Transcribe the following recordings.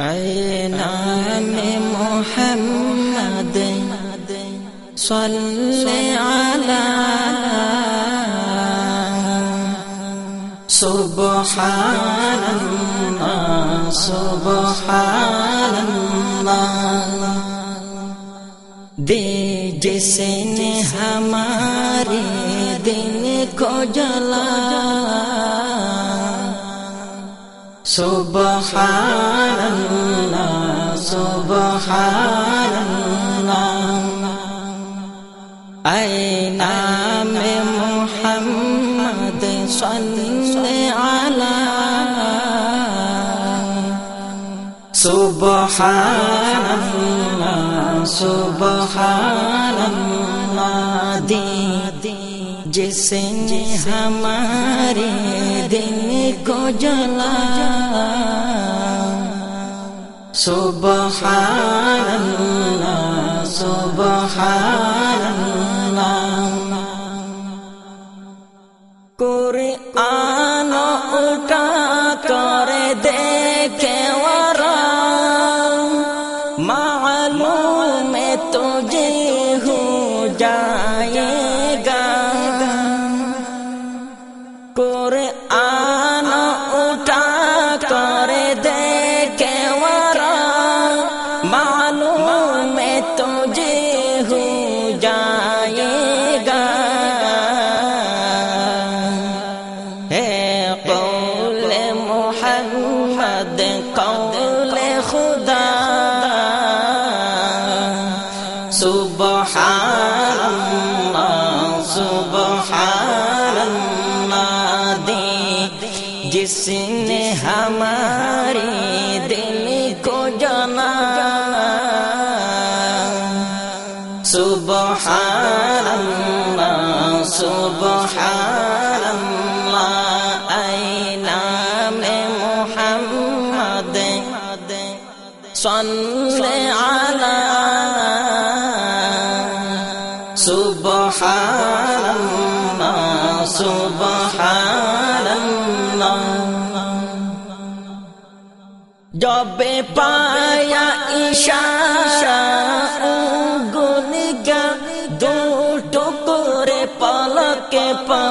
اے نام محمد. صلی علی سبحان اللہ سبحان اللہ دے جس نے ہمارے دن کو جلا سبحان الله سبحان الله أي نام محمد؟ صل على سبحان الله سبحان الله دين جس نے ہمارے دن کو جلا۔ سبحان اللہ سبحان قرآن اٹھا کر دیکھے ورا، معلوم میں تجھے ہو جائے گا۔ ہے قول محمد، قول خدا۔ سبحان اللہ۔ سبحان اللہ سبحان اللہ اے نام محمد، صلی علی سبحان اللہ سبحان اللہ جب پایا اشارہ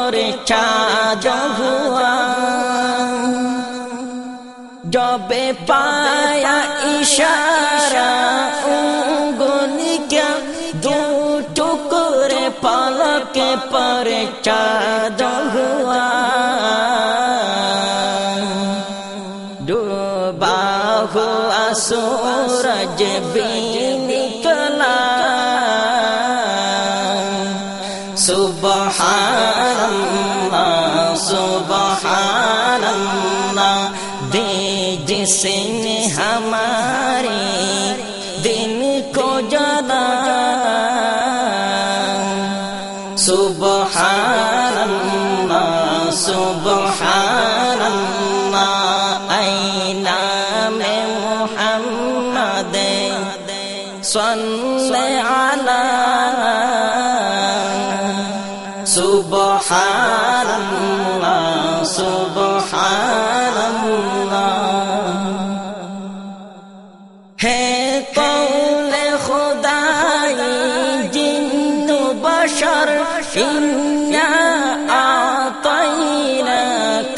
پر چاج ہوا۔ جب پایا اشارہ گن گا دو ٹکڑے پلک پر چاج ہوا۔ ڈوبا ہوا سورج بھی نکلا۔ سبحان دے جس ہمارے دن کو جانا۔ سبحان اللہ سبحان اللہ، اے نام محمد، صلی علی إنا أعطيناك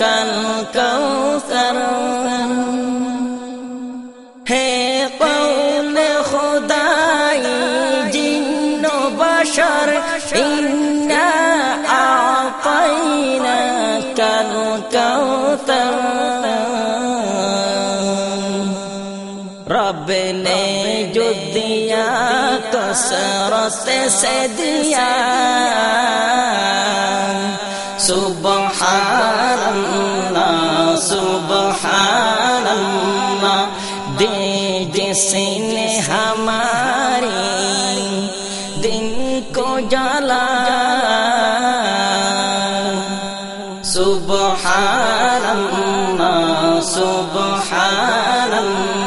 الكوثر. هي قول خداي جن بشر إن نے جو دیا کسرت سے دیا۔ سبحان اللہ سبحان اللہ دے جس نے ہمارے دن کو جلا سبحان اللہ سبحان اللہ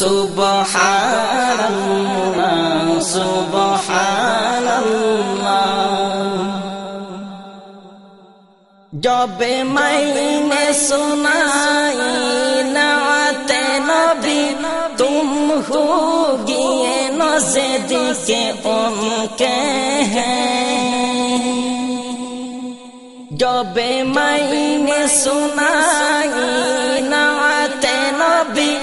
سبحان اللہ۔ سبحان جب میں نے سنائی نعت نبی، تم ہوگی نزد کے ان کے ہیں۔ جب میں نے سنائی نعت نبی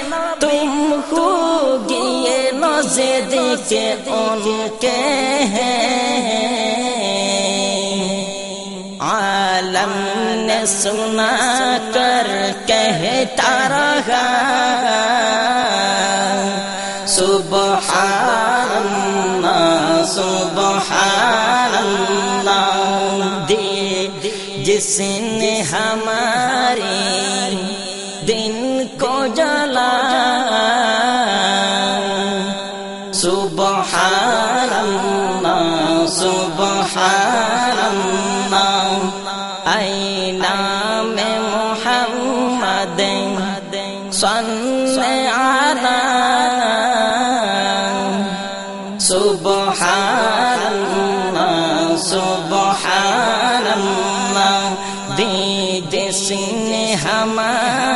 نزد ان کے ہیں۔ عالم نے سنا کر کہتا رہا، سبحان اللہ سبحان اللہ۔ دی جس نے ہمارے صلی علی سبحان اللہ سبحان اللہ دی جس نے ہماری